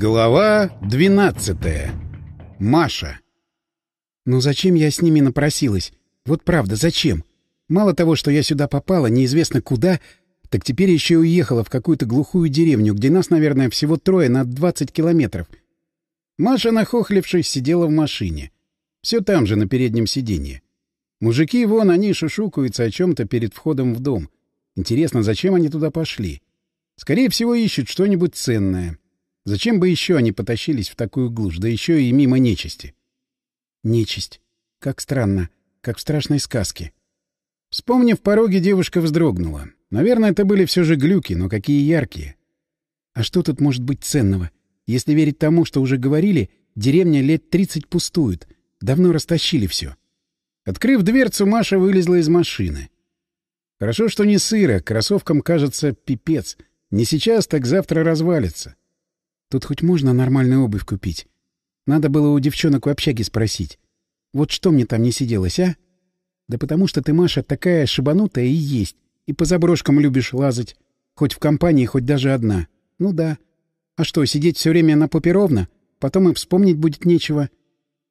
Глава 12. Маша. Ну зачем я с ними напросилась? Вот правда, зачем? Мало того, что я сюда попала, неизвестно куда, так теперь еще и уехала в какую-то глухую деревню, где нас, наверное, всего трое на 20 километров. Маша, нахохлившись, сидела в машине. Все там же, на переднем сиденье. Мужики, вон, они шушукаются о чем-то перед входом в дом. Интересно, зачем они туда пошли? Скорее всего, ищут что-нибудь ценное. Зачем бы еще они потащились в такую глушь, да еще и мимо нечисти? Нечисть. Как странно. Как в страшной сказке. Вспомнив пороги, девушка вздрогнула. Наверное, это были все же глюки, но какие яркие. А что тут может быть ценного? Если верить тому, что уже говорили, деревня лет тридцать пустует. Давно растащили все. Открыв дверцу, Маша вылезла из машины. Хорошо, что не сыро, кроссовкам кажется пипец. Не сейчас, так завтра развалится. Тут хоть можно нормальную обувь купить? Надо было у девчонок в общаге спросить. Вот что мне там не сиделось, а? Да потому что ты, Маша, такая шибанутая и есть. И по заброшкам любишь лазать. Хоть в компании, хоть даже одна. Ну да. А что, сидеть все время на попе ровно? Потом и вспомнить будет нечего.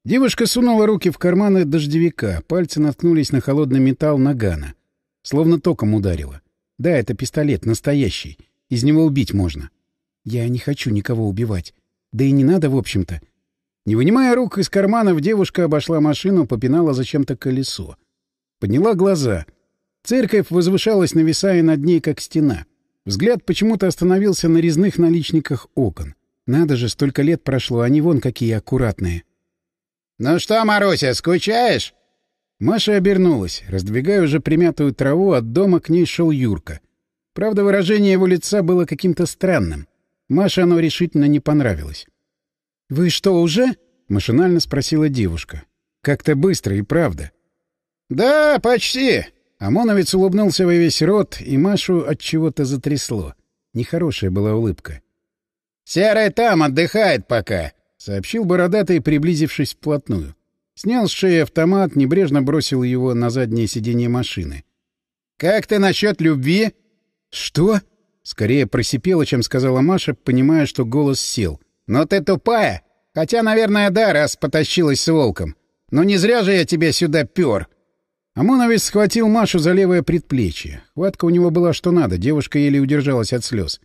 Девушка сунула руки в карманы дождевика. Пальцы наткнулись на холодный металл нагана. Словно током ударило. Да, это пистолет, настоящий. Из него убить можно. Я не хочу никого убивать. Да и не надо, в общем-то. Не вынимая рук из карманов, девушка обошла машину, попинала зачем-то колесо. Подняла глаза. Церковь возвышалась, нависая над ней, как стена. Взгляд почему-то остановился на резных наличниках окон. Надо же, столько лет прошло, они вон какие аккуратные. «Ну что, Маруся, скучаешь?» Маша обернулась. Раздвигая уже примятую траву, от дома к ней шел Юрка. Правда, выражение его лица было каким-то странным. Маше оно решительно не понравилось. «Вы что, уже?» — машинально спросила девушка. Как-то быстро и правда. «Да, почти!» Омоновец улыбнулся во весь рот, и Машу от чего-то затрясло. Нехорошая была улыбка. «Серый там отдыхает пока», — сообщил бородатый, приблизившись вплотную. Снял с шеи автомат, небрежно бросил его на заднее сиденье машины. «Как ты насчет любви?» «Что?» Скорее просипела, чем сказала Маша, понимая, что голос сел. «Но ты тупая! Хотя, наверное, да, раз потащилась с волком. Но не зря же я тебя сюда пёр!» Омоновец схватил Машу за левое предплечье. Хватка у него была что надо, девушка еле удержалась от слез.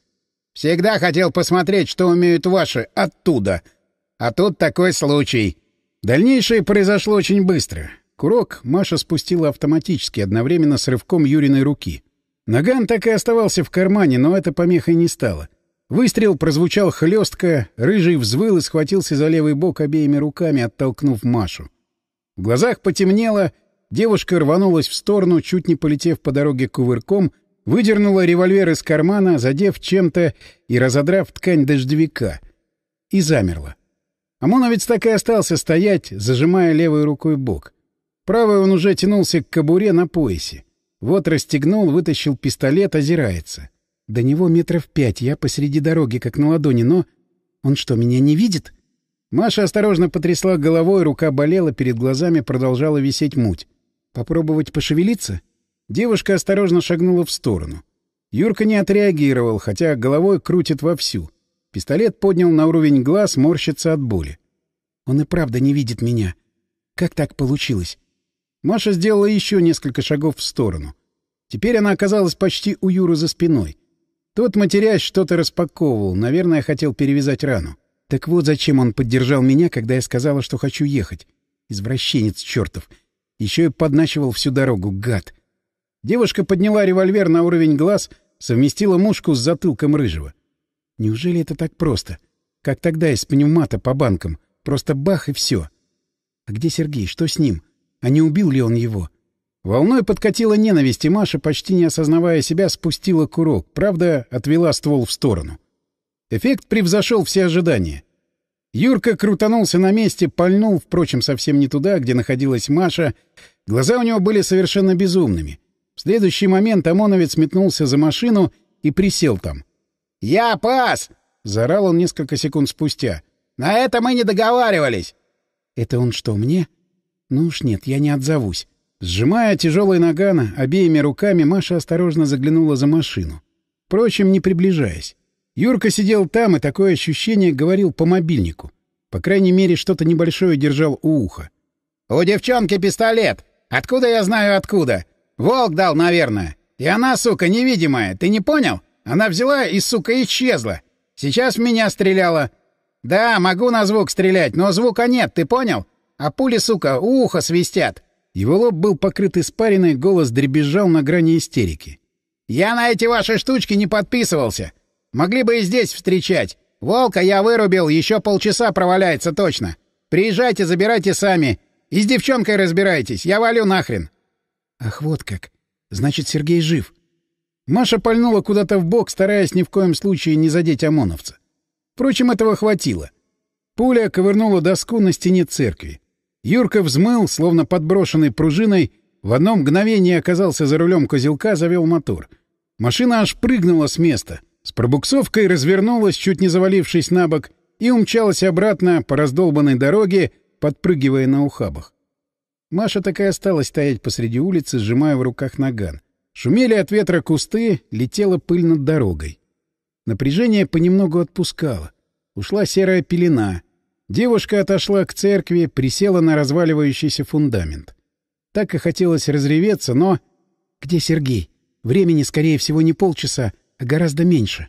«Всегда хотел посмотреть, что умеют ваши оттуда. А тут такой случай». Дальнейшее произошло очень быстро. Курок Маша спустила автоматически, одновременно с рывком Юриной руки. Наган так и оставался в кармане, но это помехой не стало. Выстрел прозвучал хлестко, рыжий взвыл и схватился за левый бок обеими руками, оттолкнув Машу. В глазах потемнело, девушка рванулась в сторону, чуть не полетев по дороге кувырком, выдернула револьвер из кармана, задев чем-то и разодрав ткань дождевика. И замерла. ОМОНовец так и остался стоять, зажимая левой рукой бок. Правый он уже тянулся к кобуре на поясе. Вот расстегнул, вытащил пистолет, озирается. До него метров пять, я посреди дороги, как на ладони, но... Он что, меня не видит? Маша осторожно потрясла головой, рука болела, перед глазами продолжала висеть муть. Попробовать пошевелиться? Девушка осторожно шагнула в сторону. Юрка не отреагировал, хотя головой крутит вовсю. Пистолет поднял на уровень глаз, морщится от боли. Он и правда не видит меня. Как так получилось? Маша сделала еще несколько шагов в сторону. Теперь она оказалась почти у Юры за спиной. Тот, матерясь, что-то распаковывал, наверное, хотел перевязать рану. Так вот зачем он поддержал меня, когда я сказала, что хочу ехать. Извращенец чертов. Еще и подначивал всю дорогу, гад. Девушка подняла револьвер на уровень глаз, совместила мушку с затылком рыжего. Неужели это так просто? Как тогда из пневмата по банкам. Просто бах и все. А где Сергей? Что с ним? — а не убил ли он его? Волной подкатила ненависть, и Маша, почти не осознавая себя, спустила курок, правда, отвела ствол в сторону. Эффект превзошел все ожидания. Юрка крутанулся на месте, пальнул, впрочем, совсем не туда, где находилась Маша. Глаза у него были совершенно безумными. В следующий момент ОМОНовец метнулся за машину и присел там. «Я пас!» — заорал он несколько секунд спустя. «На это мы не договаривались!» «Это он что, мне?» Ну уж нет, я не отзовусь. Сжимая тяжелый наган, обеими руками Маша осторожно заглянула за машину. Впрочем, не приближаясь. Юрка сидел там, и такое ощущение говорил по мобильнику. По крайней мере, что-то небольшое держал у уха. «У девчонки пистолет! Откуда я знаю откуда? Волк дал, наверное. И она, сука, невидимая, ты не понял? Она взяла и, сука, исчезла. Сейчас в меня стреляла. Да, могу на звук стрелять, но звука нет, ты понял? А пули, сука, у уха свистят». Его лоб был покрыт испариной, голос дребезжал на грани истерики. «Я на эти ваши штучки не подписывался. Могли бы и здесь встречать. Волка я вырубил, еще полчаса проваляется точно. Приезжайте, забирайте сами. И с девчонкой разбирайтесь, я валю нахрен. Ах, вот как. Значит, Сергей жив. Маша пальнула куда-то в бок, стараясь ни в коем случае не задеть ОМОНовца. Впрочем, этого хватило. Пуля ковырнула доску на стене церкви. Юрка взмыл, словно подброшенный пружиной, в одно мгновение оказался за рулем козелка, завел мотор. Машина аж прыгнула с места — с пробуксовкой развернулась, чуть не завалившись на бок, и умчалась обратно по раздолбанной дороге, подпрыгивая на ухабах. Маша так и осталась стоять посреди улицы, сжимая в руках наган. Шумели от ветра кусты, летела пыль над дорогой. Напряжение понемногу отпускало. Ушла серая пелена. Девушка отошла к церкви, присела на разваливающийся фундамент. Так и хотелось разреветься, но... Где Сергей? Времени, скорее всего, не полчаса, а гораздо меньше.